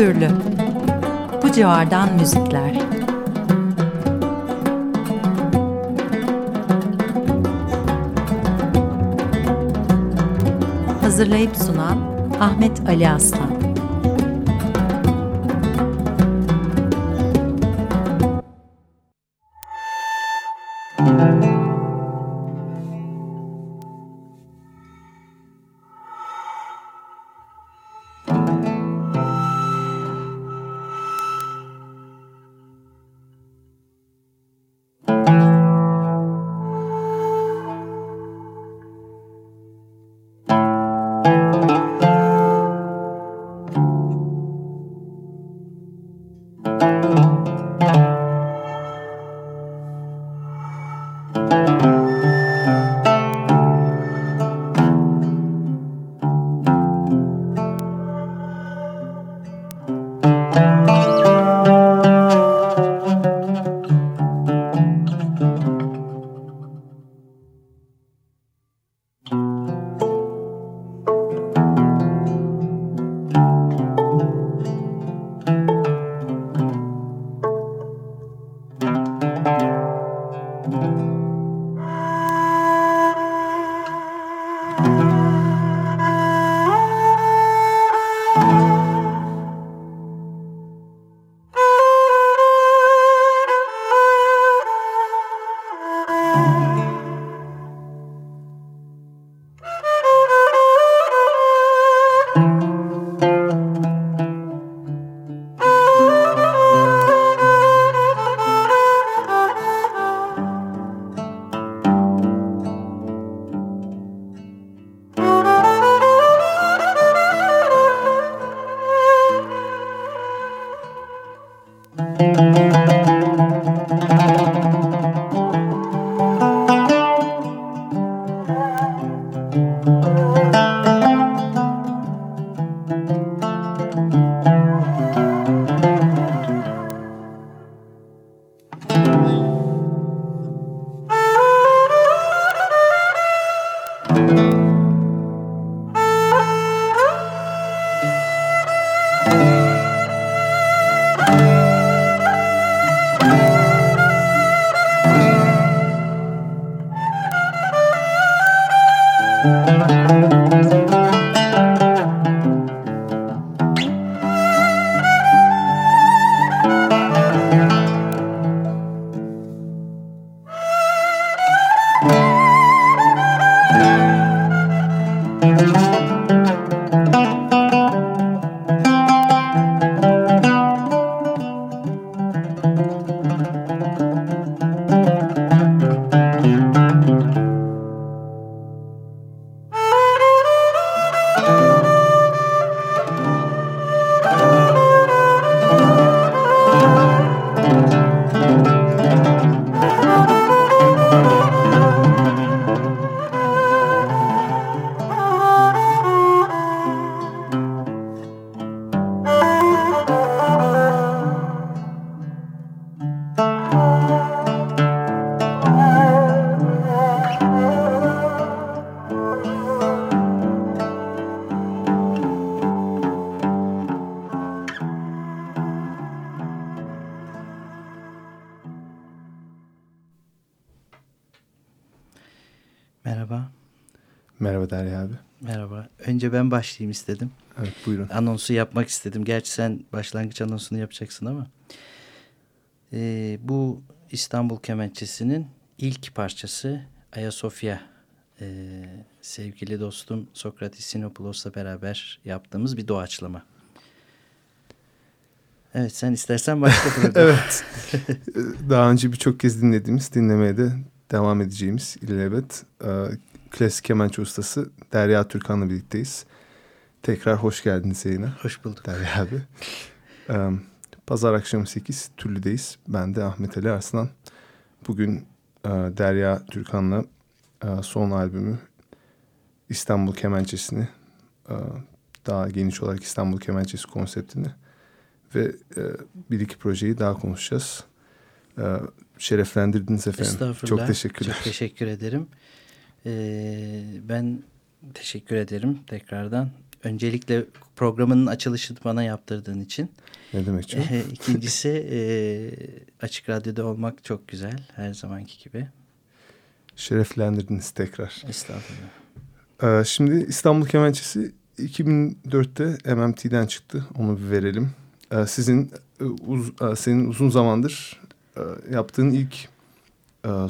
türlü. Bu civardan müzikler. Hazırlayıp sunan Ahmet Ali Aslan. Önce ben başlayayım istedim. Evet buyurun. Anonsu yapmak istedim. Gerçi sen başlangıç anonsunu yapacaksın ama. Ee, bu İstanbul Kemençesi'nin ilk parçası Ayasofya. Ee, sevgili dostum Sokratis Sinopoulos'la beraber yaptığımız bir doğaçlama. Evet sen istersen başla evet. Daha önce birçok kez dinlediğimiz, dinlemeye de devam edeceğimiz ilelebet e, klasik kemençe ustası Derya Türkan'la birlikteyiz. Tekrar hoş geldiniz yayına. Hoş bulduk. Derya abi. E, Pazar akşamı 8 Türlü'deyiz. Ben de Ahmet Ali Arslan. Bugün e, Derya Türkan'la e, son albümü İstanbul Kemençesi'ni e, daha geniş olarak İstanbul Kemençesi konseptini ve bir iki projeyi daha konuşacağız. Şereflendirdiniz efendim. Estağfurullah. Çok teşekkürler. Çok teşekkür ederim. Ee, ben teşekkür ederim tekrardan. Öncelikle programının açılışını bana yaptırdığın için. Ne demek canım? İkincisi e, Açık Radyo'da olmak çok güzel. Her zamanki gibi. Şereflendirdiniz tekrar. Estağfurullah. Ee, şimdi İstanbul Kemençesi 2004'te MMT'den çıktı. Onu bir verelim. Ee, sizin e, uz, e, senin uzun zamandır yaptığın ilk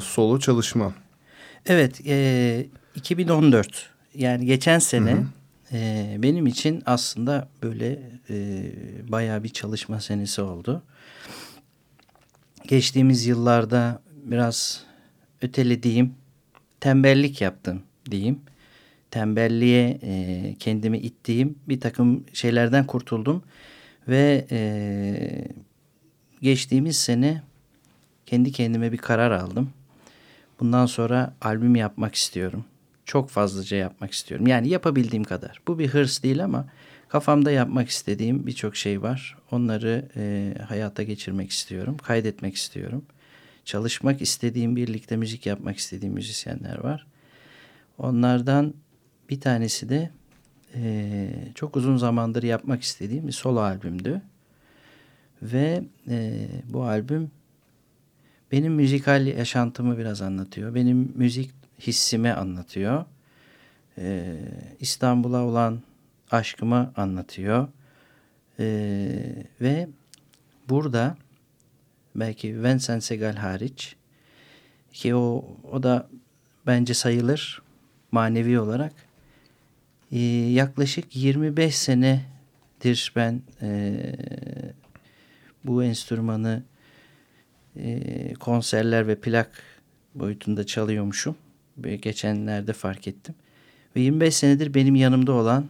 solo çalışma. Evet, e, 2014 yani geçen sene hı hı. E, benim için aslında böyle e, bayağı bir çalışma senesi oldu. Geçtiğimiz yıllarda biraz ötelediğim, tembellik yaptım diyeyim. Tembelliğe e, kendimi ittiğim bir takım şeylerden kurtuldum. Ve e, geçtiğimiz sene kendi kendime bir karar aldım. Bundan sonra albüm yapmak istiyorum. Çok fazlaca yapmak istiyorum. Yani yapabildiğim kadar. Bu bir hırs değil ama kafamda yapmak istediğim birçok şey var. Onları e, hayata geçirmek istiyorum. Kaydetmek istiyorum. Çalışmak istediğim, birlikte müzik yapmak istediğim müzisyenler var. Onlardan bir tanesi de e, çok uzun zamandır yapmak istediğim bir solo albümdü. Ve e, bu albüm benim müzikal yaşantımı biraz anlatıyor. Benim müzik hissimi anlatıyor. E, İstanbul'a olan aşkımı anlatıyor. E, ve burada belki Vincent Segal hariç ki o, o da bence sayılır manevi olarak ee, yaklaşık 25 senedir ben e, bu enstrümanı e, konserler ve plak boyutunda çalıyormuşum. Geçenlerde fark ettim. Ve 25 senedir benim yanımda olan,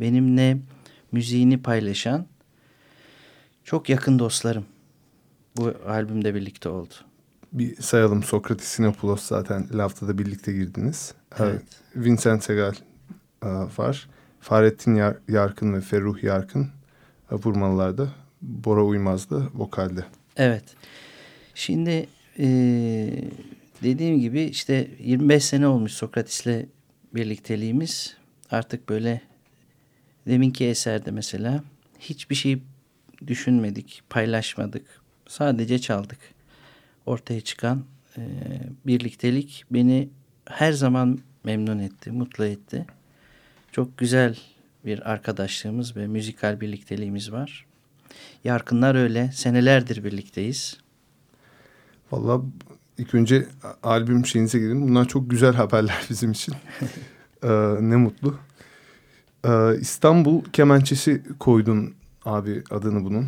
benimle müziğini paylaşan çok yakın dostlarım bu albümde birlikte oldu. Bir sayalım Sokrates Sinopoulos zaten lafta da birlikte girdiniz. Evet. Vincent Segal e, var. Fahrettin Yar Yarkın ve Ferruh Yarkın e, vurmalılarda. Bora Uymaz da vokalde. Evet. Şimdi e, dediğim gibi işte 25 sene olmuş Sokrates'le birlikteliğimiz. Artık böyle deminki eserde mesela hiçbir şey düşünmedik, paylaşmadık. Sadece çaldık. Ortaya çıkan e, birliktelik beni her zaman memnun etti, mutlu etti. Çok güzel bir arkadaşlığımız ve müzikal birlikteliğimiz var. Yarkınlar öyle. Senelerdir birlikteyiz. Valla ilk önce albüm şeyinize girelim. Bunlar çok güzel haberler bizim için. ee, ne mutlu. Ee, İstanbul Kemençesi koydun abi adını bunun.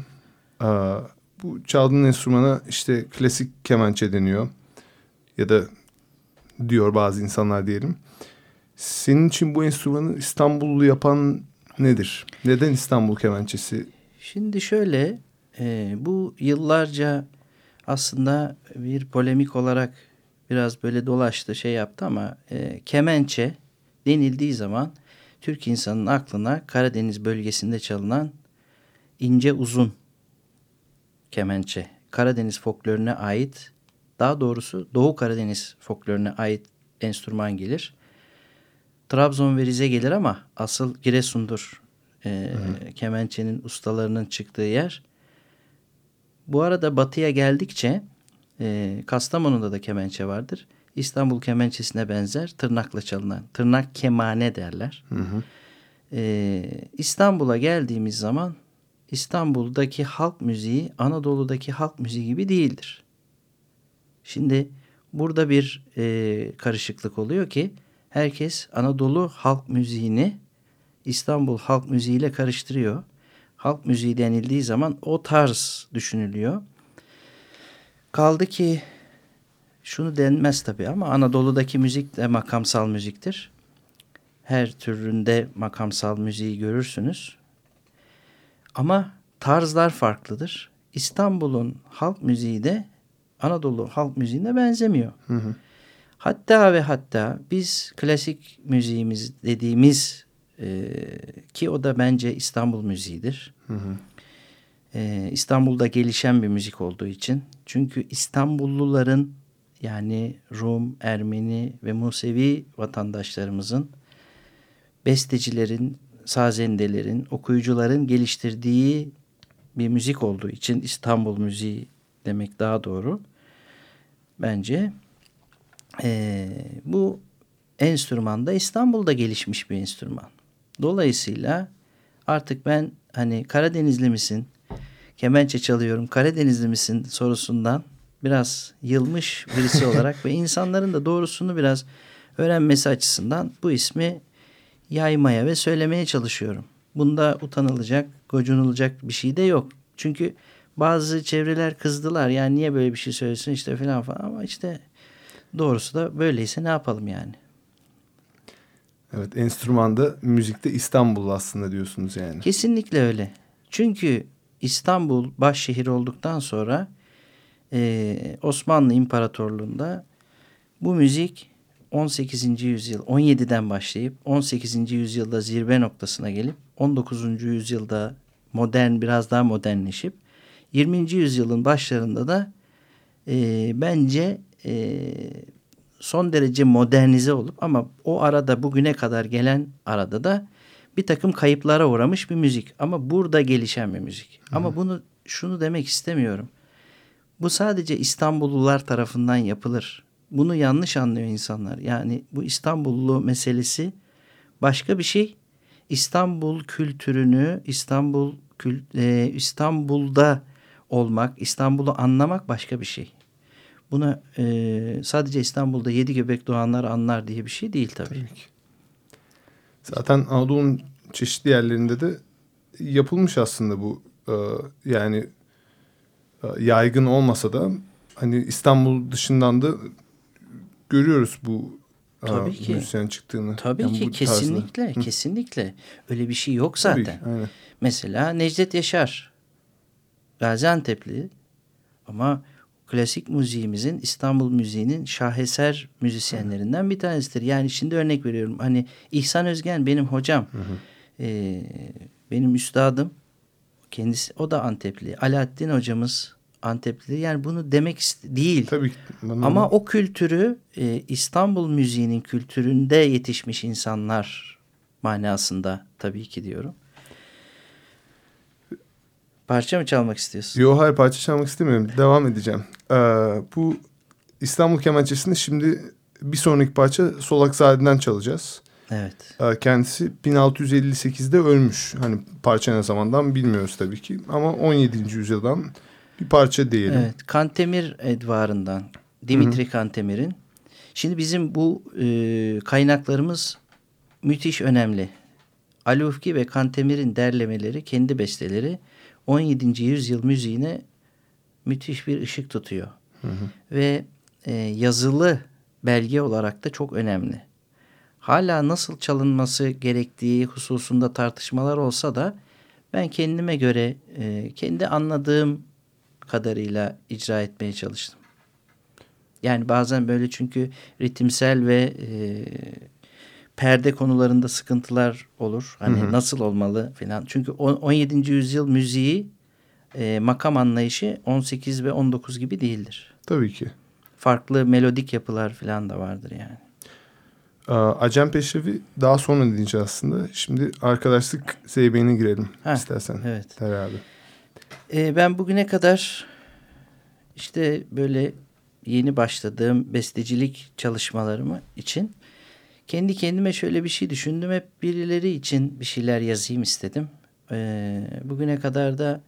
Ee, bu çaldığın enstrümana işte klasik kemençe deniyor. Ya da diyor bazı insanlar diyelim. Senin için bu enstrümanı İstanbullu yapan nedir? Neden İstanbul kemençesi? Şimdi şöyle e, bu yıllarca aslında bir polemik olarak biraz böyle dolaştı şey yaptı ama e, kemençe denildiği zaman Türk insanının aklına Karadeniz bölgesinde çalınan ince uzun kemençe. Karadeniz folkloruna ait daha doğrusu Doğu Karadeniz folkloruna ait enstrüman gelir. Trabzon ve Rize gelir ama asıl Giresun'dur e, kemençenin ustalarının çıktığı yer. Bu arada batıya geldikçe e, Kastamonu'da da kemençe vardır. İstanbul kemençesine benzer tırnakla çalınan tırnak kemane derler. Hı hı. E, İstanbul'a geldiğimiz zaman İstanbul'daki halk müziği Anadolu'daki halk müziği gibi değildir. Şimdi burada bir e, karışıklık oluyor ki herkes Anadolu halk müziğini İstanbul halk müziğiyle karıştırıyor. Halk müziği denildiği zaman o tarz düşünülüyor. Kaldı ki şunu denmez tabii ama Anadolu'daki müzik de makamsal müziktir. Her türünde makamsal müziği görürsünüz. Ama tarzlar farklıdır. İstanbul'un halk müziği de Anadolu halk müziğine benzemiyor. Hı hı. Hatta ve hatta biz klasik müziğimiz dediğimiz e, ki o da bence İstanbul müziğidir. Hı hı. E, İstanbul'da gelişen bir müzik olduğu için. Çünkü İstanbulluların yani Rum, Ermeni ve Musevi vatandaşlarımızın bestecilerin, sazendelerin, okuyucuların geliştirdiği bir müzik olduğu için İstanbul müziği demek daha doğru. Bence e, bu enstrüman da İstanbul'da gelişmiş bir enstrüman. Dolayısıyla artık ben hani Karadenizli misin, kemençe çalıyorum Karadenizli misin sorusundan biraz yılmış birisi olarak ve insanların da doğrusunu biraz öğrenmesi açısından bu ismi yaymaya ve söylemeye çalışıyorum. Bunda utanılacak, gocunulacak bir şey de yok. Çünkü bazı çevreler kızdılar. Yani niye böyle bir şey söylesin işte falan falan ama işte doğrusu da böyleyse ne yapalım yani. Evet enstrümanda müzikte İstanbul aslında diyorsunuz yani. Kesinlikle öyle. Çünkü İstanbul başşehir olduktan sonra e, Osmanlı İmparatorluğu'nda bu müzik 18. yüzyıl 17'den başlayıp 18. yüzyılda zirve noktasına gelip 19. yüzyılda modern biraz daha modernleşip 20. yüzyılın başlarında da e, bence e, son derece modernize olup ama o arada bugüne kadar gelen arada da bir takım kayıplara uğramış bir müzik. Ama burada gelişen bir müzik. Hı. Ama bunu şunu demek istemiyorum. Bu sadece İstanbullular tarafından yapılır. Bunu yanlış anlıyor insanlar. Yani bu İstanbullu meselesi başka bir şey. İstanbul kültürünü, İstanbul kül, e, İstanbul'da olmak, İstanbul'u anlamak başka bir şey. Buna e, sadece İstanbul'da yedi göbek doğanlar anlar diye bir şey değil tabii. tabii ki. Zaten Anadolu'nun çeşitli yerlerinde de yapılmış aslında bu. E, yani e, yaygın olmasa da hani İstanbul dışından da görüyoruz bu e, Tabii ki. müzisyen çıktığını. Tabii yani ki kesinlikle tarzda. kesinlikle öyle bir şey yok zaten. Tabii, aynen. Mesela Necdet Yaşar Gaziantep'li ama klasik müziğimizin İstanbul müziğinin şaheser müzisyenlerinden bir tanesidir. Yani şimdi örnek veriyorum hani İhsan Özgen benim hocam. Hı hı. Ee, benim üstadım kendisi o da Antepli. Alaaddin hocamız Antepli. Yani bunu demek değil. Tabii. Bana Ama o kültürü e, İstanbul müziğinin kültüründe yetişmiş insanlar manasında tabii ki diyorum. Parça mı çalmak istiyorsun? Yok hayır parça çalmak istemiyorum. Devam edeceğim. Ee, bu İstanbul Kemençesi'nde şimdi bir sonraki parça Solak Saadet'den çalacağız. Evet. Ee, kendisi 1658'de ölmüş. Hani parça ne zamandan bilmiyoruz tabii ki. Ama 17. yüzyıldan bir parça diyelim. Evet. Kantemir Edvarı'ndan. Dimitri Hı -hı. Kantemir'in. Şimdi bizim bu e, kaynaklarımız müthiş önemli. Alufki ve Kantemir'in derlemeleri, kendi besteleri 17. yüzyıl müziğine müthiş bir ışık tutuyor. Hı hı. Ve e, yazılı belge olarak da çok önemli. Hala nasıl çalınması gerektiği hususunda tartışmalar olsa da ben kendime göre e, kendi anladığım kadarıyla icra etmeye çalıştım. Yani bazen böyle çünkü ritimsel ve e, perde konularında sıkıntılar olur. Hani hı hı. nasıl olmalı falan. Çünkü 17. yüzyıl müziği e, makam anlayışı 18 ve 19 gibi değildir. Tabii ki. Farklı melodik yapılar falan da vardır yani. Acem Peşrevi daha sonra dinleyeceğiz aslında. Şimdi arkadaşlık zeybeyine girelim Heh, istersen. Evet. abi. Ee, ben bugüne kadar işte böyle yeni başladığım bestecilik çalışmalarımı için kendi kendime şöyle bir şey düşündüm. Hep birileri için bir şeyler yazayım istedim. Ee, bugüne kadar da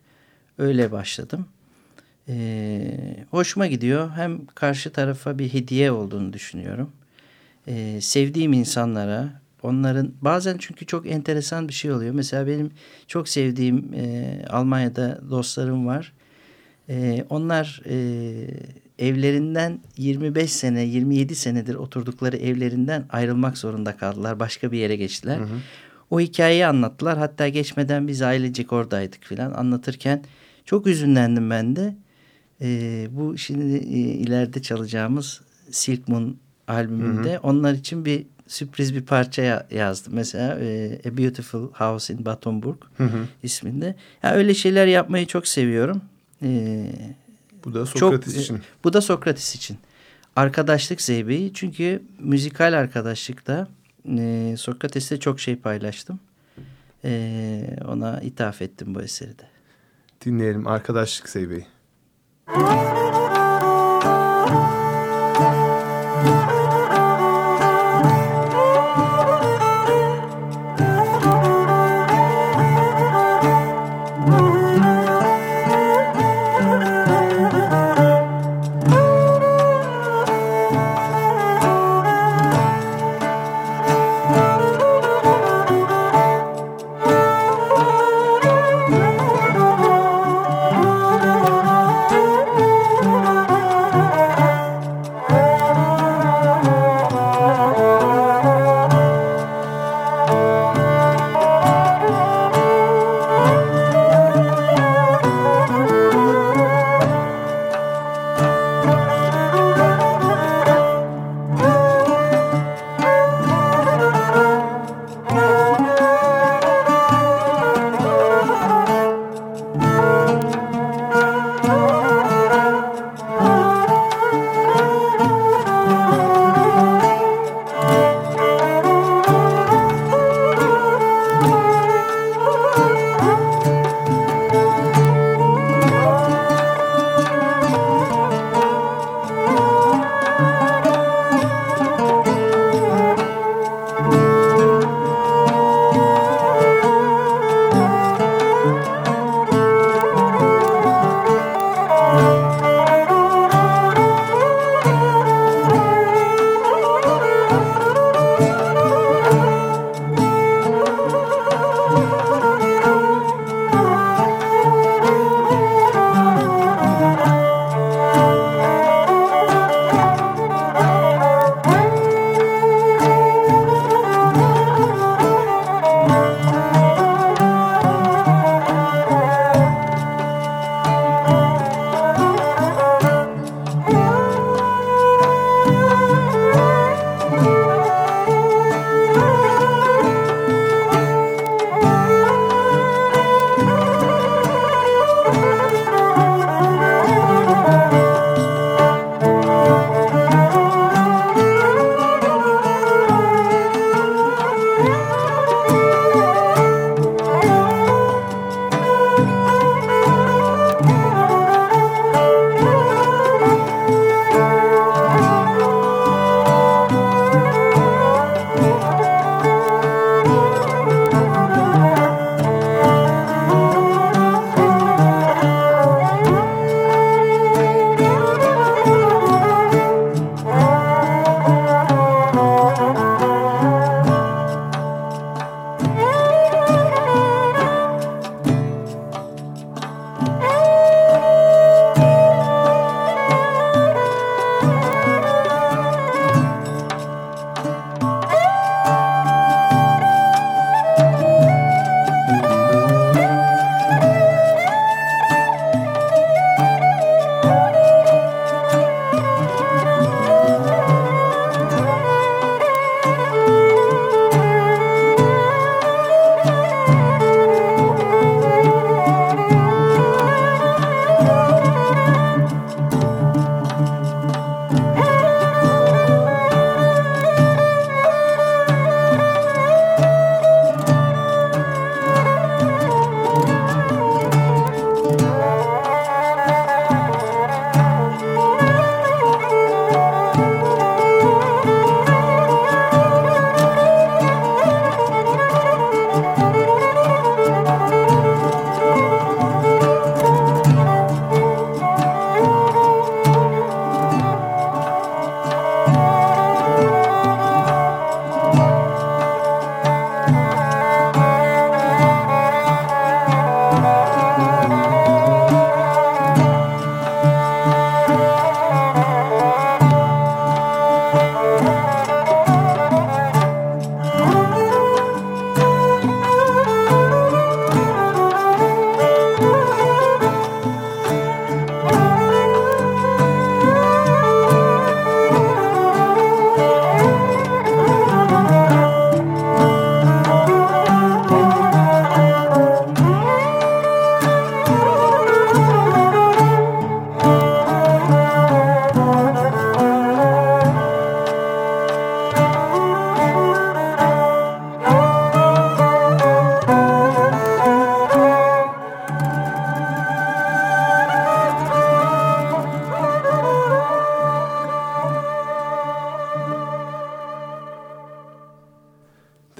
öyle başladım. Ee, hoşuma gidiyor. Hem karşı tarafa bir hediye olduğunu düşünüyorum. Ee, sevdiğim insanlara, onların bazen çünkü çok enteresan bir şey oluyor. Mesela benim çok sevdiğim e, Almanya'da dostlarım var. E, onlar e, evlerinden 25 sene 27 senedir oturdukları evlerinden ayrılmak zorunda kaldılar. Başka bir yere geçtiler. Hı hı. O hikayeyi anlattılar. Hatta geçmeden biz ailecek oradaydık filan anlatırken çok üzünlendim ben de. E, bu şimdi e, ileride çalacağımız Silk Moon albümünde hı hı. onlar için bir sürpriz bir parça yazdım. Mesela e, A Beautiful House in Battenburg hı hı. isminde. Ya öyle şeyler yapmayı çok seviyorum. E, bu da Sokrates çok, için. E, bu da Sokrates için. Arkadaşlık zeybeği çünkü müzikal arkadaşlıkta e, Sokrates'te çok şey paylaştım. E, ona ithaf ettim bu eseri de. Dinleyelim Arkadaşlık Zeybe'yi.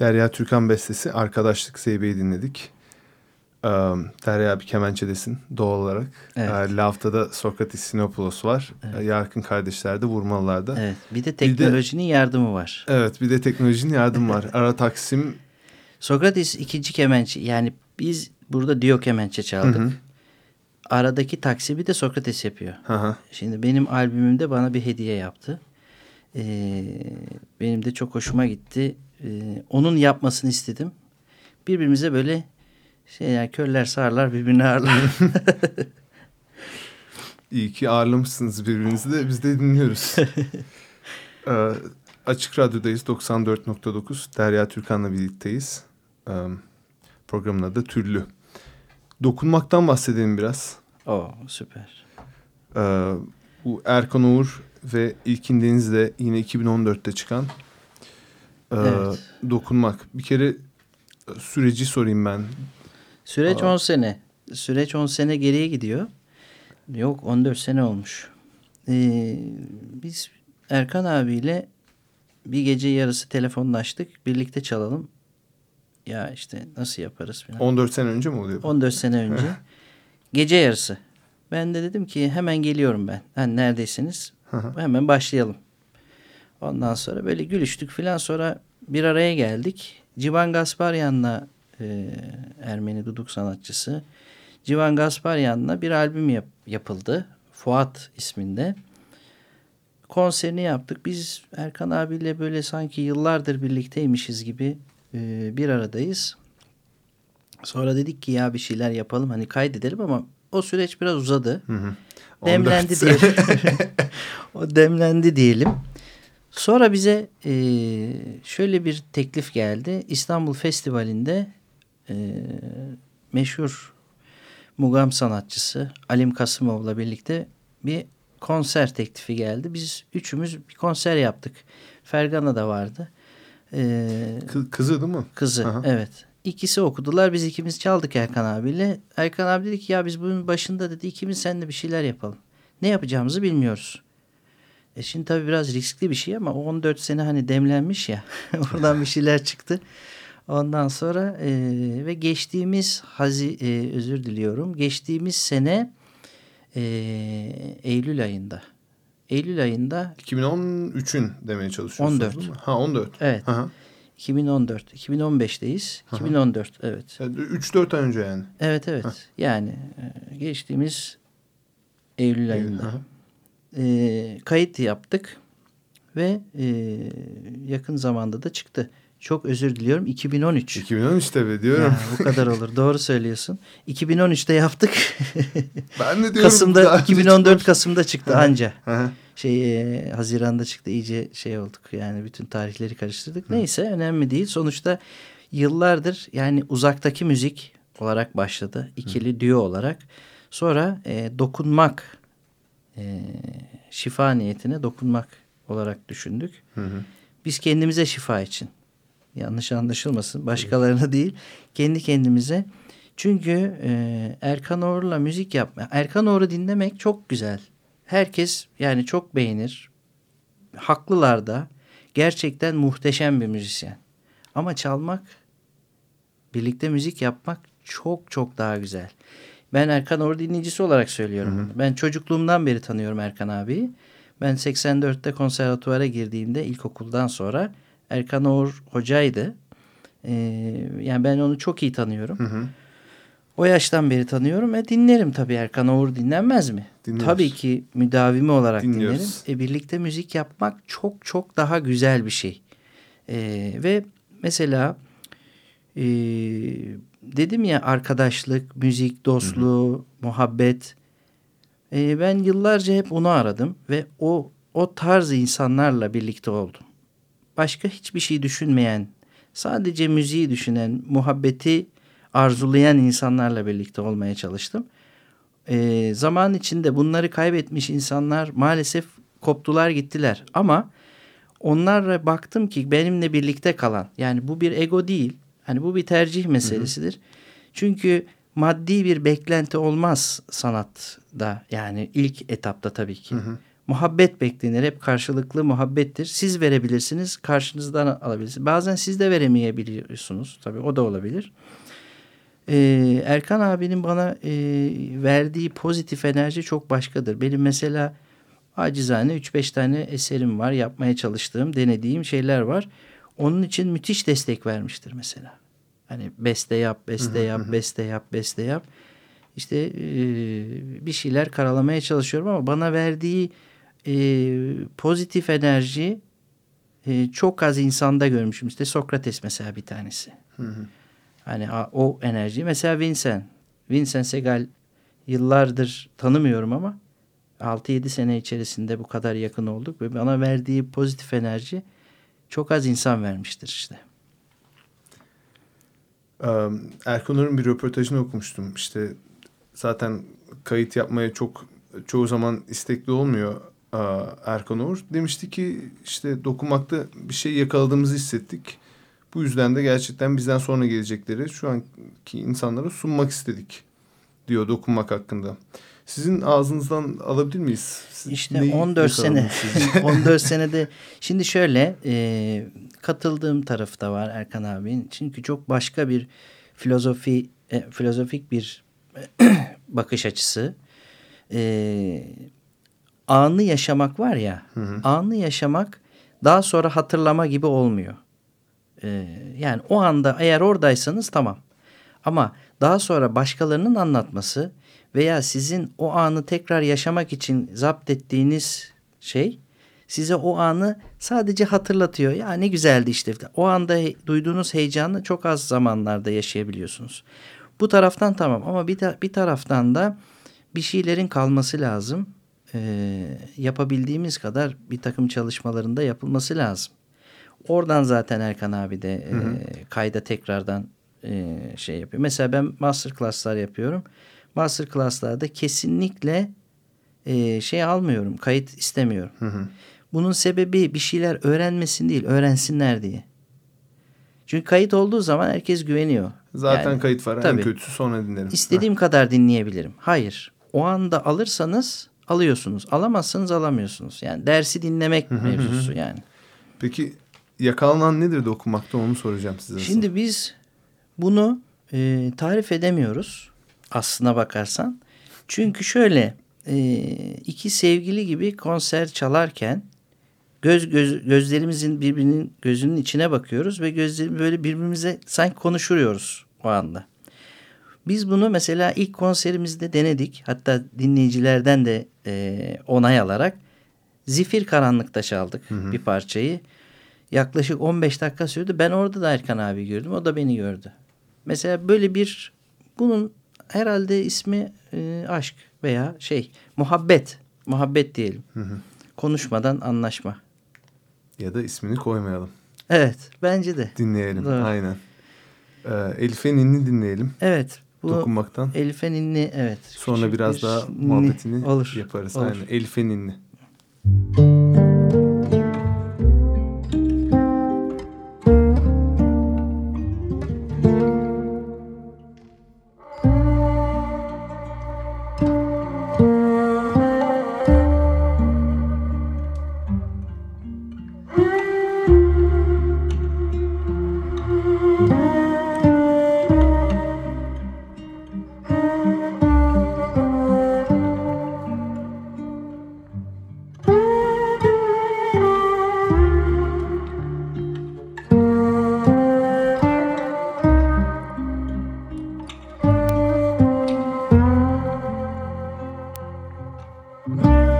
Derya Türkan bestesi Arkadaşlık Zeybe'yi dinledik. Ee, Derya bir kemençedesin doğal olarak. Evet. Ee, Lafta da Sokrates Sinopoulos var. Evet. Ee, Yarkın kardeşler de Vurmalılar'da. Evet. Bir de teknolojinin yardımı var. Evet bir de teknolojinin yardımı var. Ara Taksim Sokrates ikinci kemençe yani biz burada diyo kemençe çaldık. Hı hı. Aradaki taksibi de Sokrates yapıyor. Hı hı. Şimdi benim albümümde bana bir hediye yaptı. Ee, benim de çok hoşuma gitti. Ee, onun yapmasını istedim. Birbirimize böyle şey yani körler sağırlar birbirini ağırlar. İyi ki ağırlamışsınız birbirinizi de biz de dinliyoruz. ee, Açık Radyo'dayız 94.9 Derya Türkan'la birlikteyiz. Ee, programın adı Türlü. Dokunmaktan bahsedelim biraz. Oo süper. Ee, bu Erkan Uğur ve İlkin Deniz'le yine 2014'te çıkan e, Evet. Dokunmak. Bir kere e, süreci sorayım ben. Süreç Aa. 10 sene. Süreç 10 sene geriye gidiyor. Yok 14 sene olmuş. Ee, biz Erkan abiyle bir gece yarısı telefonlaştık. Birlikte çalalım. Ya işte nasıl yaparız falan. 14 sene önce mi oluyor? bu? 14 sene önce. gece yarısı. Ben de dedim ki hemen geliyorum ben. Hani hı. hemen başlayalım. Ondan sonra böyle gülüştük filan sonra bir araya geldik. Civan Gasparyan'la e, Ermeni duduk sanatçısı. Civan Gasparyan'la bir albüm yap- yapıldı. Fuat isminde. Konserini yaptık. Biz Erkan abiyle böyle sanki yıllardır birlikteymişiz gibi e, bir aradayız. Sonra dedik ki ya bir şeyler yapalım hani kaydedelim ama o süreç biraz uzadı. Hı hı. Demlendi 14 sene. diyelim. o demlendi diyelim. Sonra bize e, şöyle bir teklif geldi. İstanbul Festivali'nde e, meşhur mugam sanatçısı Alim Kasımov'la birlikte bir konser teklifi geldi. Biz üçümüz bir konser yaptık. Fergana da vardı. E, Kı- kızı değil mi? Kızı Aha. evet. İkisi okudular biz ikimiz çaldık Erkan abiyle. Erkan abi dedi ki ya biz bunun başında dedi ikimiz seninle bir şeyler yapalım. Ne yapacağımızı bilmiyoruz. E şimdi tabii biraz riskli bir şey ama o 14 sene hani demlenmiş ya. Oradan bir şeyler çıktı. Ondan sonra e, ve geçtiğimiz hazi e, özür diliyorum. Geçtiğimiz sene e, Eylül ayında. Eylül ayında 2013'ün demeye çalışıyorsunuz 14. değil mi? Ha 14. evet hı. 2014 2015'teyiz. Hı hı. 2014 evet. Yani 3-4 ay önce yani. Evet evet. Yani e, geçtiğimiz Eylül ayında hı. E, kayıt yaptık ve e, yakın zamanda da çıktı. Çok özür diliyorum 2013. 2013 tabii diyorum. Ya, bu kadar olur. Doğru söylüyorsun. 2013'te yaptık. ben de diyorum. Kasım'da daha önce 2014 Kasım'da çıktı Hı hı. anca. Hı hı. Şey e, Haziran'da çıktı. İyice şey olduk. Yani bütün tarihleri karıştırdık. Neyse önemli değil. Sonuçta yıllardır yani uzaktaki müzik olarak başladı. İkili düğü olarak. Sonra e, dokunmak e, şifa niyetine dokunmak olarak düşündük. Hı hı. Biz kendimize şifa için. Yanlış anlaşılmasın. Başkalarına değil. Kendi kendimize. Çünkü e, Erkan Oğur'la müzik yapma. Erkan Oğur'u dinlemek çok güzel. Herkes yani çok beğenir. Haklılar da. Gerçekten muhteşem bir müzisyen. Ama çalmak, birlikte müzik yapmak çok çok daha güzel. Ben Erkan Oğur dinleyicisi olarak söylüyorum. bunu. Ben çocukluğumdan beri tanıyorum Erkan abiyi. Ben 84'te konservatuvara girdiğimde ilkokuldan sonra Erkan Oğur hocaydı. Ee, yani ben onu çok iyi tanıyorum. Hı hı. O yaştan beri tanıyorum. E dinlerim tabii Erkan Oğur dinlenmez mi? Dinleriz. Tabii ki müdavimi olarak Dinliyoruz. dinlerim. E, birlikte müzik yapmak çok çok daha güzel bir şey. E, ve mesela e, dedim ya arkadaşlık, müzik, dostluğu, muhabbet. E, ben yıllarca hep onu aradım ve o o tarz insanlarla birlikte oldum. Başka hiçbir şey düşünmeyen, sadece müziği düşünen, muhabbeti arzulayan insanlarla birlikte olmaya çalıştım. E, zaman içinde bunları kaybetmiş insanlar maalesef koptular gittiler. Ama onlarla baktım ki benimle birlikte kalan yani bu bir ego değil. Hani bu bir tercih meselesidir. Çünkü maddi bir beklenti olmaz sanatta yani ilk etapta tabii ki. Hı hı. muhabbet beklenir. Hep karşılıklı muhabbettir. Siz verebilirsiniz, karşınızdan alabilirsiniz. Bazen siz de veremeyebiliyorsunuz. Tabii o da olabilir. Ee, Erkan abinin bana e, verdiği pozitif enerji çok başkadır. Benim mesela acizane 3-5 tane eserim var. Yapmaya çalıştığım, denediğim şeyler var. Onun için müthiş destek vermiştir mesela. Hani beste yap, beste yap, beste yap, beste yap. İşte e, bir şeyler karalamaya çalışıyorum ama bana verdiği e, pozitif enerji e, çok az insanda görmüşüm. İşte Sokrates mesela bir tanesi. Hı hı. Hani o enerji. Mesela Vincent. Vincent Segal yıllardır tanımıyorum ama 6-7 sene içerisinde bu kadar yakın olduk ve bana verdiği pozitif enerji çok az insan vermiştir işte. Erkan bir röportajını okumuştum. İşte zaten kayıt yapmaya çok çoğu zaman istekli olmuyor Erkan Uğur. Demişti ki işte dokunmakta bir şey yakaladığımızı hissettik. Bu yüzden de gerçekten bizden sonra gelecekleri şu anki insanlara sunmak istedik diyor dokunmak hakkında. Sizin ağzınızdan alabilir miyiz? Siz işte 14 sene 14 senede şimdi şöyle e, katıldığım tarafı da var Erkan abinin. Çünkü çok başka bir filozofi e, filozofik bir bakış açısı. E, anı yaşamak var ya hı hı. anı yaşamak daha sonra hatırlama gibi olmuyor. E, yani o anda eğer oradaysanız tamam. Ama daha sonra başkalarının anlatması veya sizin o anı tekrar yaşamak için zapt ettiğiniz şey size o anı sadece hatırlatıyor. Ya ne güzeldi işte. O anda duyduğunuz heyecanı çok az zamanlarda yaşayabiliyorsunuz. Bu taraftan tamam ama bir, ta bir taraftan da bir şeylerin kalması lazım. Ee, yapabildiğimiz kadar bir takım çalışmalarında yapılması lazım. Oradan zaten Erkan abi de e, kayda tekrardan e, şey yapıyor. Mesela ben master class'lar yapıyorum. Master class'larda kesinlikle e, şey almıyorum, kayıt istemiyorum. Hı hı. Bunun sebebi bir şeyler öğrenmesin değil, öğrensinler diye. Çünkü kayıt olduğu zaman herkes güveniyor. Zaten yani, kayıt var. Tabii, en kötüsü sonra dinlerim. İstediğim Heh. kadar dinleyebilirim. Hayır. O anda alırsanız alıyorsunuz. Alamazsanız alamıyorsunuz. Yani dersi dinlemek mevzusu yani. Peki yakalanan nedir de okumakta onu soracağım size. Şimdi nasıl? biz bunu e, tarif edemiyoruz aslına bakarsan. Çünkü şöyle e, iki sevgili gibi konser çalarken göz, göz gözlerimizin birbirinin gözünün içine bakıyoruz ve gözlerim böyle birbirimize sanki konuşuyoruz o anda. Biz bunu mesela ilk konserimizde denedik. Hatta dinleyicilerden de e, onay alarak Zifir Karanlık'ta çaldık hı hı. bir parçayı. Yaklaşık 15 dakika sürdü. Ben orada da Erkan abi gördüm. O da beni gördü. Mesela böyle bir bunun herhalde ismi e, aşk veya şey muhabbet. Muhabbet diyelim. Hı hı. Konuşmadan anlaşma. Ya da ismini koymayalım. Evet bence de. Dinleyelim Doğru. aynen. Ee, Elif'e ninni dinleyelim. Evet. Bu Dokunmaktan. Elif'e ninni evet. Sonra biraz bir daha muhabbetini olur, yaparız. Olur. Aynen Elif'e ninni. Az Mm-hmm.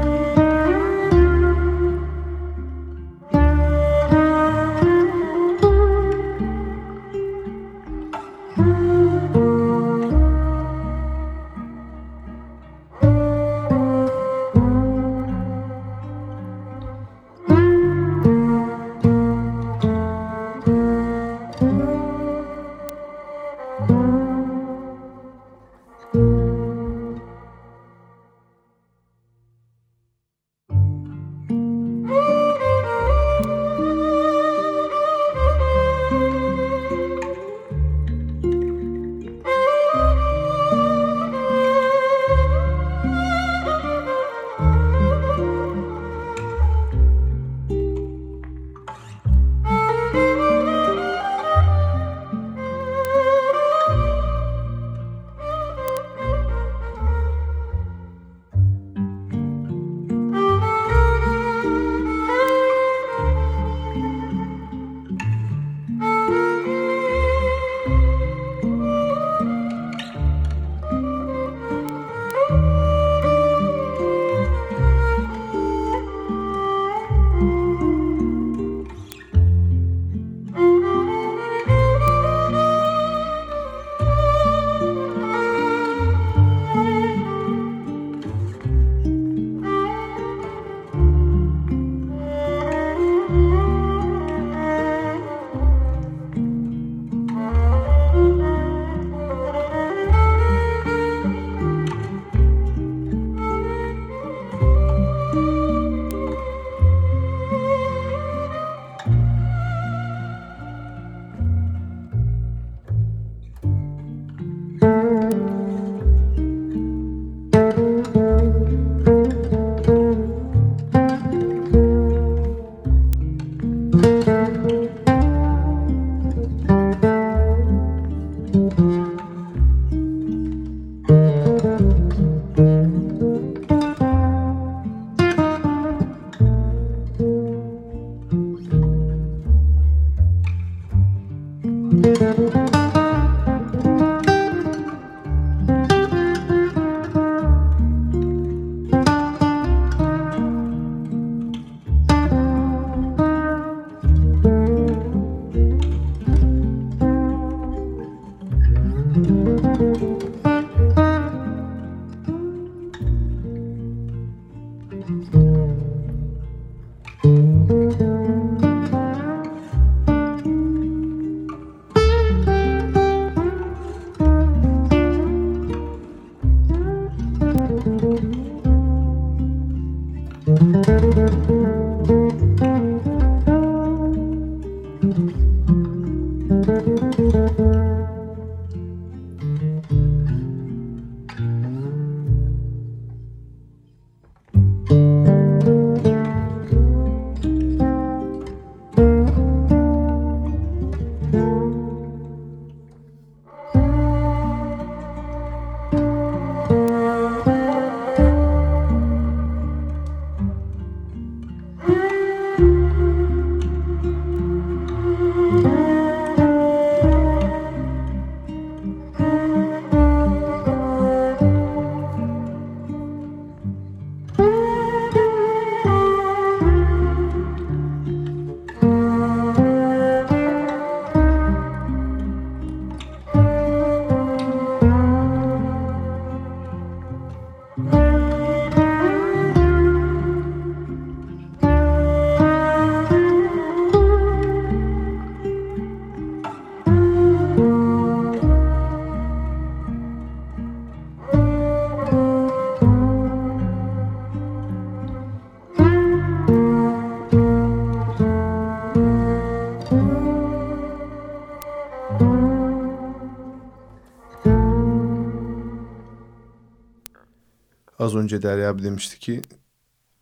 Önce Derya abi demişti ki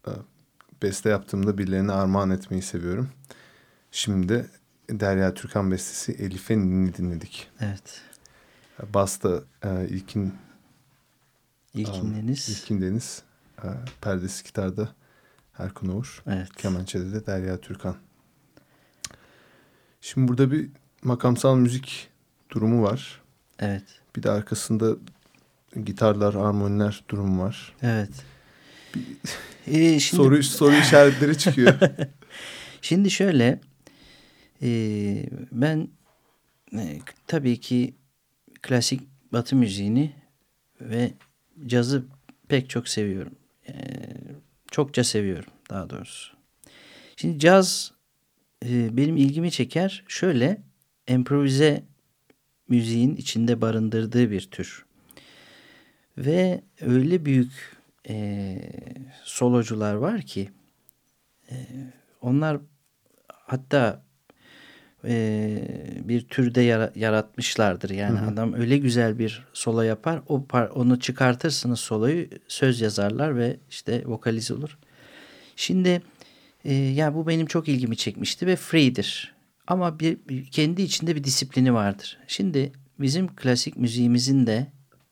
e, beste yaptığımda birilerine armağan etmeyi seviyorum. Şimdi de Derya Türkan bestesi Elif'e dinledik. Evet. Basta e, İlkin İlkin Deniz. İlkin Deniz. E, perdesi gitarda Erkun Oğur. Evet. Kemençede de Derya Türkan. Şimdi burada bir makamsal müzik durumu var. Evet. Bir de arkasında gitarlar, armoniler durumu var. Evet. Ee, şimdi... soru, soru işaretleri çıkıyor. şimdi şöyle e, ben e, tabii ki klasik batı müziğini ve cazı pek çok seviyorum. E, çokça seviyorum daha doğrusu. Şimdi caz e, benim ilgimi çeker. Şöyle improvize müziğin içinde barındırdığı bir tür. Ve öyle büyük e, solocular var ki e, onlar hatta e, bir türde yara, yaratmışlardır. Yani hı hı. adam öyle güzel bir solo yapar. O par, onu çıkartırsınız soloyu söz yazarlar ve işte vokalize olur. Şimdi e, ya bu benim çok ilgimi çekmişti ve free'dir. Ama bir kendi içinde bir disiplini vardır. Şimdi bizim klasik müziğimizin de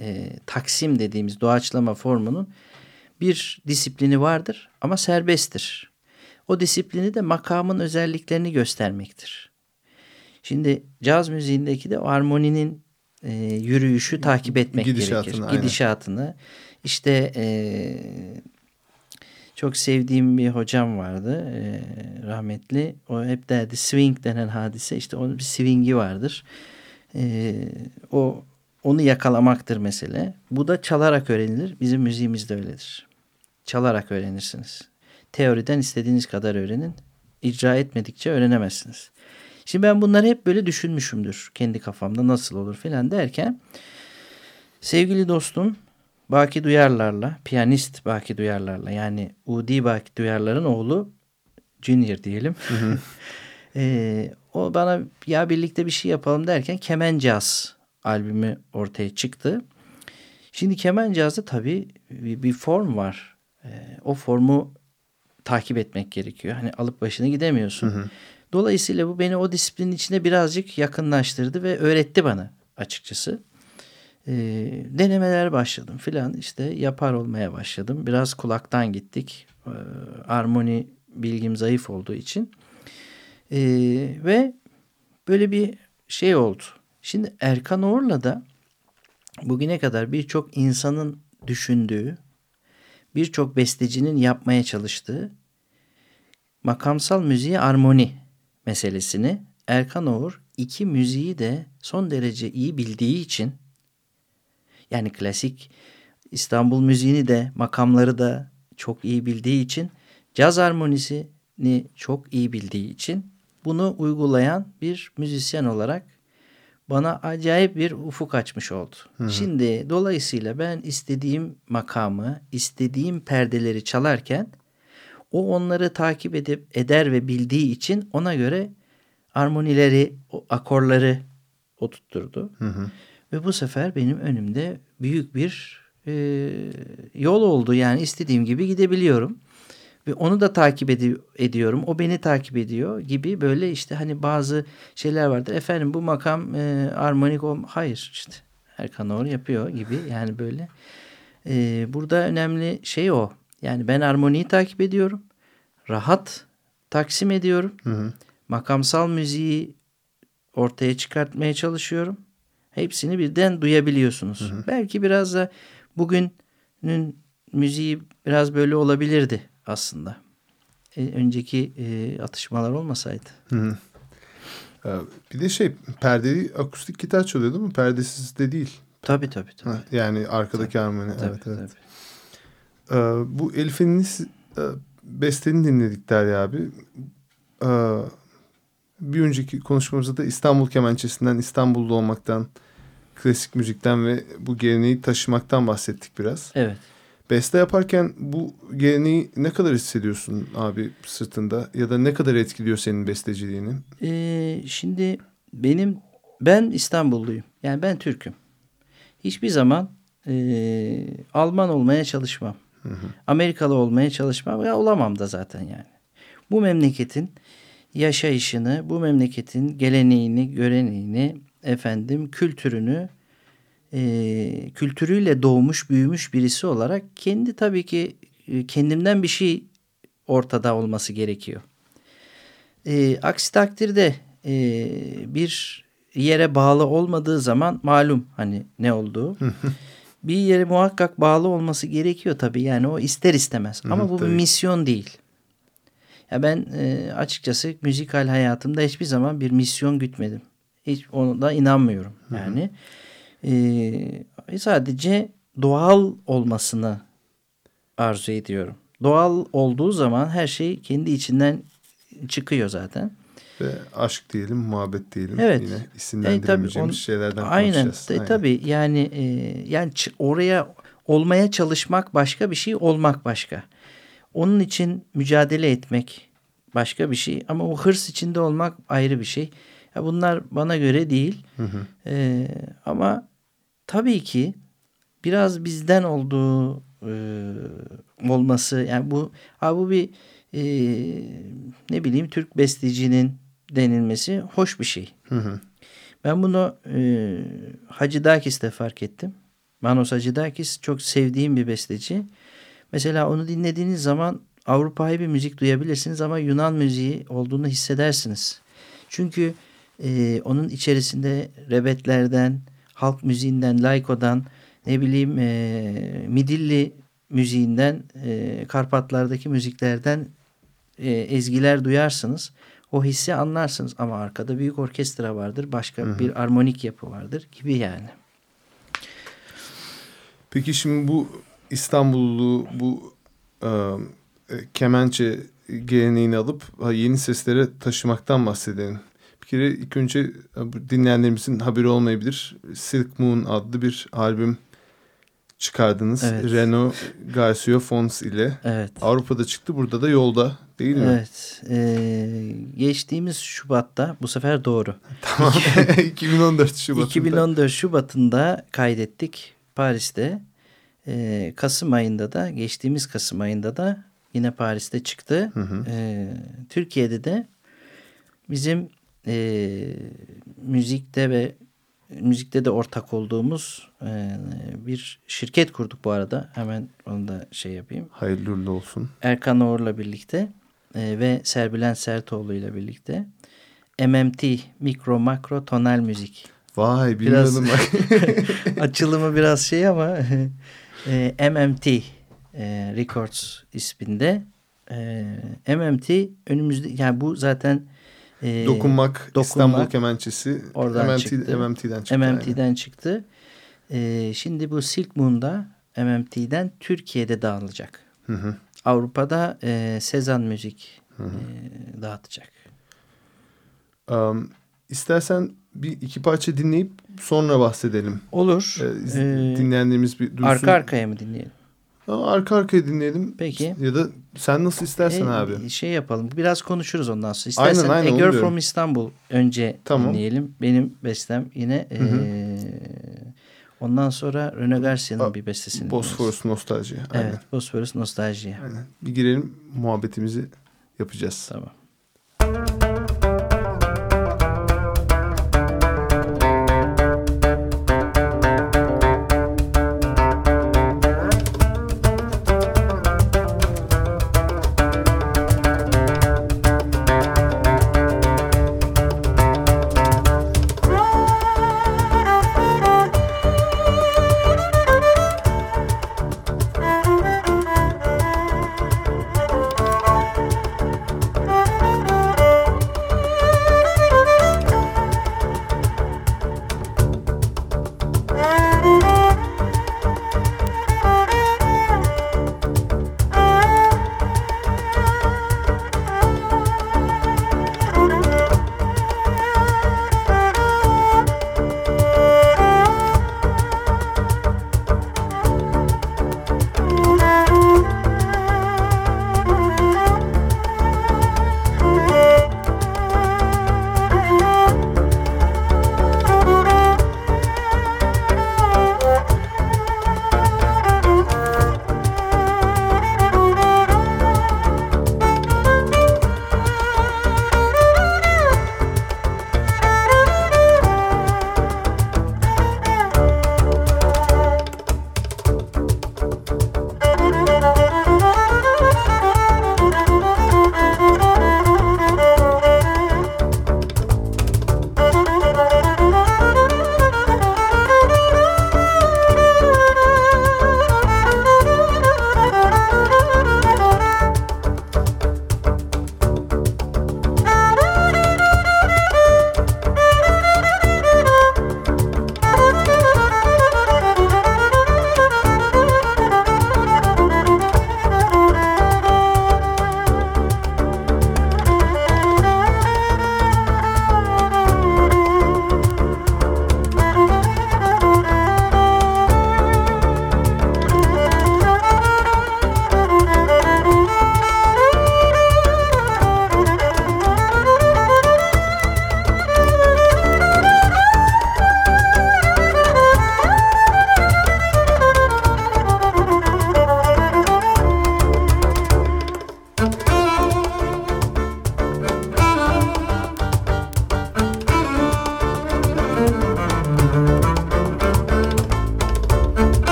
e, taksim dediğimiz doğaçlama formunun bir disiplini vardır ama serbesttir. O disiplini de makamın özelliklerini göstermektir. Şimdi caz müziğindeki de o armoninin e, yürüyüşü takip etmek Gidişatını, gerekir. Aynen. Gidişatını. İşte e, çok sevdiğim bir hocam vardı e, rahmetli. O hep derdi swing denen hadise işte onun bir swingi vardır. E, o onu yakalamaktır mesele. Bu da çalarak öğrenilir. Bizim müziğimiz de öyledir. Çalarak öğrenirsiniz. Teoriden istediğiniz kadar öğrenin. İcra etmedikçe öğrenemezsiniz. Şimdi ben bunları hep böyle düşünmüşümdür. Kendi kafamda nasıl olur filan derken sevgili dostum Baki Duyarlar'la, piyanist Baki Duyarlar'la yani Udi Baki Duyarlar'ın oğlu Junior diyelim. Hı hı. e, o bana ya birlikte bir şey yapalım derken Kemen Jazz albümü ortaya çıktı. Şimdi keman cazda tabii bir, bir form var. E, o formu takip etmek gerekiyor. Hani alıp başına gidemiyorsun. Hı hı. Dolayısıyla bu beni o disiplinin içine birazcık yakınlaştırdı ve öğretti bana açıkçası. E, denemeler başladım filan işte yapar olmaya başladım. Biraz kulaktan gittik. E, armoni bilgim zayıf olduğu için. E, ve böyle bir şey oldu. Şimdi Erkan Oğur'la da bugüne kadar birçok insanın düşündüğü, birçok bestecinin yapmaya çalıştığı makamsal müziğe armoni meselesini Erkan Oğur iki müziği de son derece iyi bildiği için yani klasik İstanbul müziğini de makamları da çok iyi bildiği için caz armonisini çok iyi bildiği için bunu uygulayan bir müzisyen olarak bana acayip bir ufuk açmış oldu. Hı. Şimdi dolayısıyla ben istediğim makamı, istediğim perdeleri çalarken o onları takip edip eder ve bildiği için ona göre armonileri, akorları oturtturdu. Hı hı. Ve bu sefer benim önümde büyük bir e, yol oldu. Yani istediğim gibi gidebiliyorum. Ve onu da takip ed ediyorum. O beni takip ediyor gibi böyle işte hani bazı şeyler vardır. Efendim bu makam e, armonik ol Hayır işte Erkan Oğur yapıyor gibi yani böyle. E, burada önemli şey o. Yani ben armoniyi takip ediyorum. Rahat taksim ediyorum. Hı hı. Makamsal müziği ortaya çıkartmaya çalışıyorum. Hepsini birden duyabiliyorsunuz. Hı hı. Belki biraz da bugünün müziği biraz böyle olabilirdi aslında. E, önceki e, atışmalar olmasaydı. Hı hı. Ee, bir de şey perdeli akustik gitar çalıyor değil mi? Perdesiz de değil. Tabii tabii. tabii. Ha, yani arkadaki tabii, armoni. Tabii, evet, evet. Ee, bu Elif'in e, besteni dinledik Derya abi. Ee, bir önceki konuşmamızda da İstanbul kemençesinden, İstanbul'da olmaktan, klasik müzikten ve bu geleneği taşımaktan bahsettik biraz. Evet. Beste yaparken bu geleneği ne kadar hissediyorsun abi sırtında ya da ne kadar etkiliyor senin besteciliğini? Ee, şimdi benim ben İstanbulluyum. Yani ben Türk'üm. Hiçbir zaman e, Alman olmaya çalışmam. Hı hı. Amerikalı olmaya çalışmam. Ya olamam da zaten yani. Bu memleketin yaşayışını, bu memleketin geleneğini, göreneğini, efendim kültürünü e, kültürüyle doğmuş büyümüş birisi olarak kendi tabii ki e, kendimden bir şey ortada olması gerekiyor. E, aksi takdirde e, bir yere bağlı olmadığı zaman malum hani ne olduğu. bir yere muhakkak bağlı olması gerekiyor tabii yani o ister istemez. Ama bu bir misyon değil. Ya ben e, açıkçası müzikal hayatımda hiçbir zaman bir misyon gütmedim. Hiç ona da inanmıyorum yani. Hı hı e, sadece doğal olmasını arzu ediyorum. Doğal olduğu zaman her şey kendi içinden çıkıyor zaten. Ve aşk diyelim, muhabbet diyelim. Evet. Yine isimlendiremeyeceğimiz e, şeylerden aynen, konuşacağız. Aynen. Tabii yani e, yani oraya olmaya çalışmak başka bir şey, olmak başka. Onun için mücadele etmek başka bir şey ama o hırs içinde olmak ayrı bir şey. Ya bunlar bana göre değil. Hı hı. E, ama tabii ki biraz bizden olduğu e, olması yani bu abi bu bir e, ne bileyim Türk bestecinin denilmesi hoş bir şey. Hı hı. Ben bunu e, Hacı Dakis'te fark ettim. Manos Hacı Dakis çok sevdiğim bir besteci. Mesela onu dinlediğiniz zaman Avrupa'yı bir müzik duyabilirsiniz ama Yunan müziği olduğunu hissedersiniz. Çünkü e, onun içerisinde rebetlerden, halk müziğinden, laikodan, ne bileyim e, midilli müziğinden, e, Karpatlardaki müziklerden e, ezgiler duyarsınız. O hissi anlarsınız ama arkada büyük orkestra vardır, başka hı hı. bir armonik yapı vardır gibi yani. Peki şimdi bu İstanbullu bu e, kemençe geleneğini alıp yeni seslere taşımaktan bahsedelim. Bir kere ilk önce e, dinleyenlerimizin haberi olmayabilir. Silk Moon adlı bir albüm çıkardınız. Evet. Renault Garcia Fons ile. Evet. Avrupa'da çıktı. Burada da yolda değil mi? Evet. Ee, geçtiğimiz Şubat'ta bu sefer doğru. Tamam. 2014 Şubat'ında. 2014 Şubat'ında kaydettik Paris'te. Ee, Kasım ayında da geçtiğimiz Kasım ayında da yine Paris'te çıktı. Hı hı. Ee, Türkiye'de de bizim e, müzikte ve müzikte de ortak olduğumuz e, bir şirket kurduk bu arada. Hemen onu da şey yapayım. Hayırlı olsun. Erkan Oğur'la birlikte e, ve Serbilen Sertoğlu ile birlikte MMT, mikro makro tonal müzik. Vay bilmiyordum bak. Açılımı biraz şey ama e, MMT e, Records isminde. E, MMT önümüzde yani bu zaten e, Dokunmak, dokunmak, İstanbul kemençesi oradan MMT, çıktı. MMT'den çıktı. MMT'den çıktı. E, şimdi bu Silk Moon'da MMT'den Türkiye'de dağılacak. Hı hı. Avrupa'da e, Sezan Müzik e, dağıtacak. Um, istersen bir iki parça dinleyip sonra bahsedelim. Olur. Ee, iz- Ee, dinleyenlerimiz bir duysun. arka arkaya mı dinleyelim? Arka arkaya dinleyelim. Peki. Ya da sen nasıl istersen E, abi. Şey yapalım. Biraz konuşuruz ondan sonra. İstersen Aynen, aynen, A Girl from İstanbul önce Tamam. dinleyelim. Benim bestem yine. Hı hı. e, ondan sonra Rene Garcia'nın bir bestesini Bosphorus nostalji. Aynen. Evet. Bosphorus Nostaljiye. Aynen. Bir girelim muhabbetimizi yapacağız. Tamam.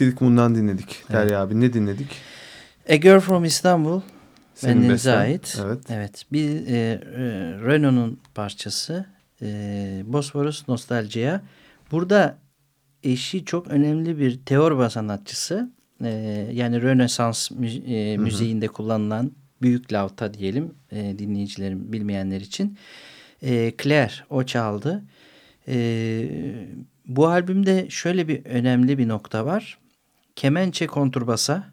Silk Moon'dan dinledik. Evet. Derya abi ne dinledik? A Girl from Istanbul. Bendenize ait. Evet. evet. Bir e, e, Renault'un parçası. E, Bosphorus Nostalgia. Burada eşi çok önemli bir teorba sanatçısı. E, yani Rönesans mü, e, müziğinde hı hı. kullanılan büyük lavta diyelim e, dinleyicilerim bilmeyenler için. E, Claire o çaldı. E, bu albümde şöyle bir önemli bir nokta var. Kemençe konturbasa,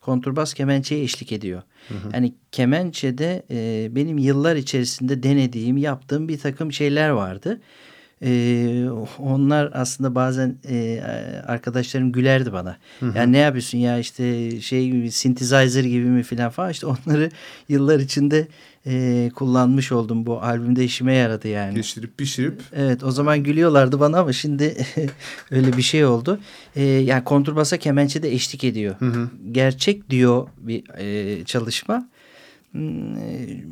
konturbas kemençeye eşlik ediyor. Hı hı. Yani kemençede e, benim yıllar içerisinde denediğim, yaptığım bir takım şeyler vardı. Ee, onlar aslında bazen e, arkadaşlarım gülerdi bana. Hı hı. Yani ne yapıyorsun ya işte şey gibi synthesizer gibi mi filan falan işte onları yıllar içinde e, kullanmış oldum. Bu albümde işime yaradı yani. Geçirip pişirip. Evet o zaman gülüyorlardı bana ama şimdi öyle bir şey oldu. E, yani konturbasa kemençe de eşlik ediyor. Hı hı. Gerçek diyor bir e, çalışma. Hmm, e,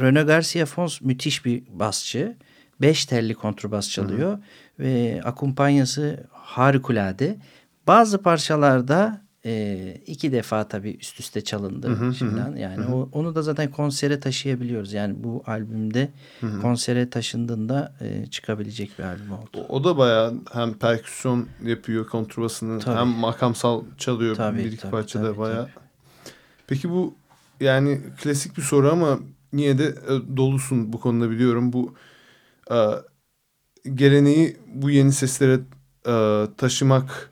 René Garcia Fons müthiş bir basçı. Beş telli kontrbas çalıyor. Hı hı. Ve akumpanyası harikulade. Bazı parçalarda e, iki defa tabii üst üste çalındı hı hı, şimdiden. Yani hı hı. O, onu da zaten konsere taşıyabiliyoruz. Yani bu albümde hı hı. konsere taşındığında e, çıkabilecek bir albüm oldu. O, o da bayağı hem perküsyon yapıyor kontrbasını tabii. hem makamsal çalıyor tabii, bir iki tabii, parçada tabii, bayağı. Tabii. Peki bu yani klasik bir soru ama niye de e, dolusun bu konuda biliyorum. Bu e, geleneği bu yeni seslere e, taşımak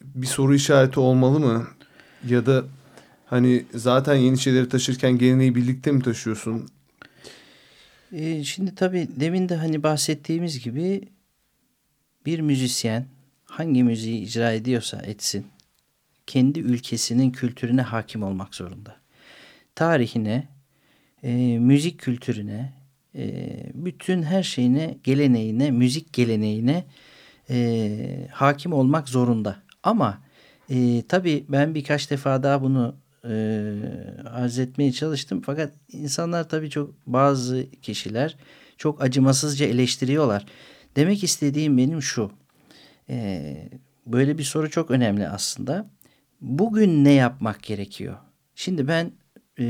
bir soru işareti olmalı mı? Ya da hani zaten yeni şeyleri taşırken geleneği birlikte mi taşıyorsun? Ee, şimdi tabii demin de hani bahsettiğimiz gibi bir müzisyen hangi müziği icra ediyorsa etsin kendi ülkesinin kültürüne hakim olmak zorunda. Tarihine, e, müzik kültürüne, e, bütün her şeyine, geleneğine, müzik geleneğine e, hakim olmak zorunda. Ama e, tabii ben birkaç defa daha bunu e, arz etmeye çalıştım. Fakat insanlar tabii çok bazı kişiler çok acımasızca eleştiriyorlar. Demek istediğim benim şu. E, böyle bir soru çok önemli aslında. Bugün ne yapmak gerekiyor? Şimdi ben e,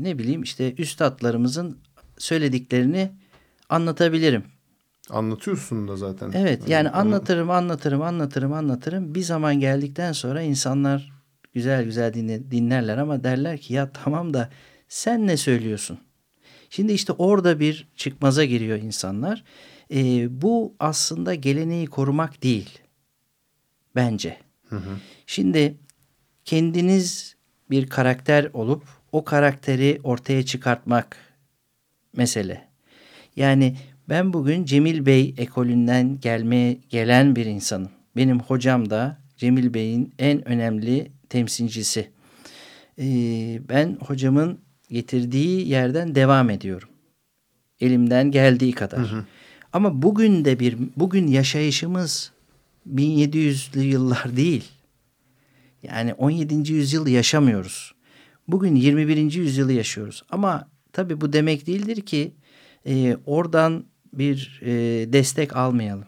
ne bileyim işte üstadlarımızın söylediklerini anlatabilirim. Anlatıyorsun da zaten. Evet yani, yani anlatırım anlatırım anlatırım anlatırım. Bir zaman geldikten sonra insanlar güzel güzel dinle, dinlerler ama derler ki ya tamam da sen ne söylüyorsun? Şimdi işte orada bir çıkmaza giriyor insanlar. Ee, bu aslında geleneği korumak değil bence. Hı hı. Şimdi kendiniz bir karakter olup o karakteri ortaya çıkartmak mesele. Yani ben bugün Cemil Bey ekolünden gelmeye gelen bir insanım. Benim hocam da Cemil Bey'in en önemli temsilcisi. Ee, ben hocamın getirdiği yerden devam ediyorum. Elimden geldiği kadar. Hı hı. Ama bugün de bir bugün yaşayışımız 1700'lü yıllar değil. Yani 17. yüzyıl yaşamıyoruz. Bugün 21. yüzyılı yaşıyoruz. Ama tabii bu demek değildir ki e, oradan bir e, destek almayalım.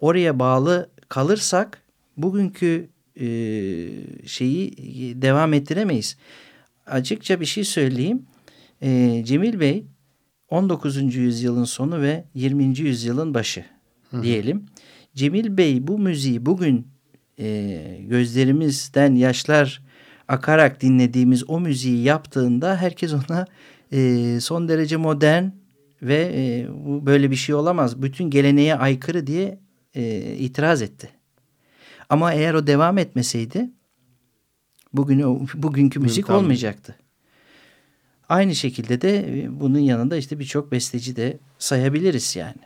Oraya bağlı kalırsak bugünkü e, şeyi devam ettiremeyiz. Açıkça bir şey söyleyeyim. E, Cemil Bey 19. yüzyılın sonu ve 20. yüzyılın başı Hı. diyelim. Cemil Bey bu müziği bugün e, gözlerimizden yaşlar akarak dinlediğimiz o müziği yaptığında herkes ona e, son derece modern ve e, bu böyle bir şey olamaz. Bütün geleneğe aykırı diye e, itiraz etti. Ama eğer o devam etmeseydi bugün bugünkü müzik Mümkün olmayacaktı. Aynı şekilde de e, bunun yanında işte birçok besteci de sayabiliriz yani.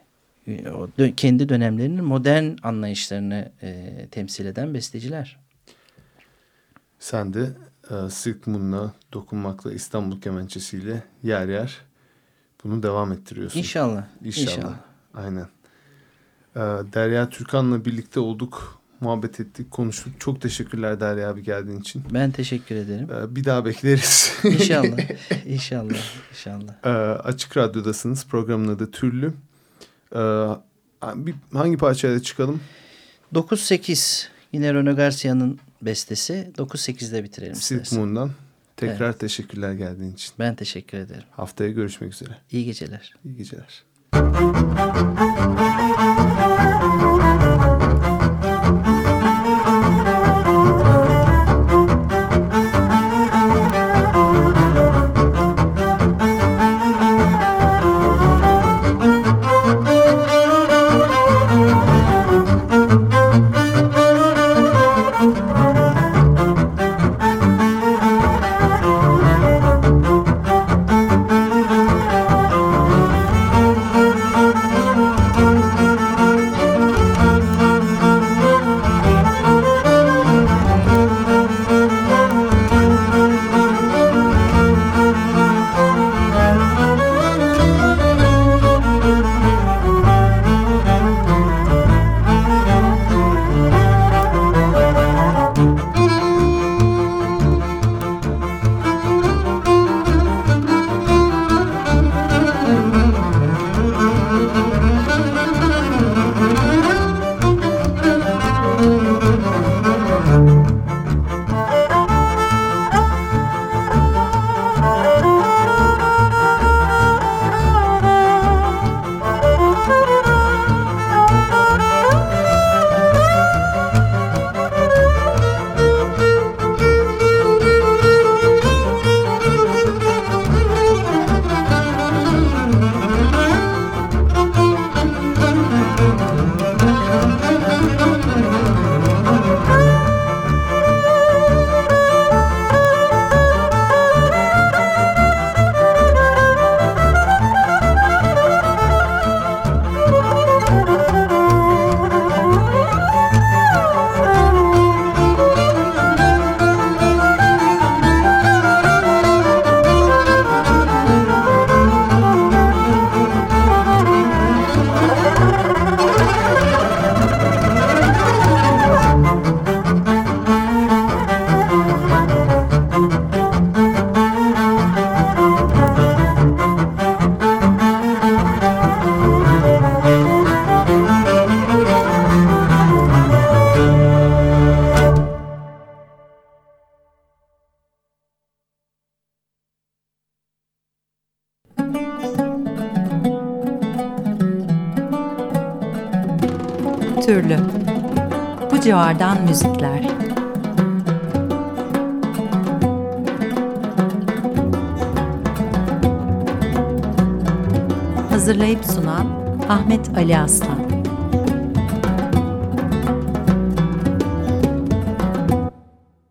E, o dö kendi dönemlerinin modern anlayışlarını e, temsil eden besteciler. Sen de e, Silk Moon'la dokunmakla İstanbul kemençesiyle yer yer bunu devam ettiriyorsun. İnşallah. İnşallah. İnşallah. Aynen. Ee, Derya Türkan'la birlikte olduk. Muhabbet ettik, konuştuk. Çok teşekkürler Derya abi geldiğin için. Ben teşekkür ederim. Ee, bir daha bekleriz. İnşallah. İnşallah. İnşallah. Ee, Açık Radyo'dasınız. Programın adı Türlü. Bir, hangi parçayla çıkalım? 9-8 Yine Rene Garcia'nın bestesi 9-8'de bitirelim Silk. Moon'dan tekrar Evet. teşekkürler geldiğin için. Ben teşekkür ederim. Haftaya görüşmek üzere. İyi geceler. İyi geceler. Türlü.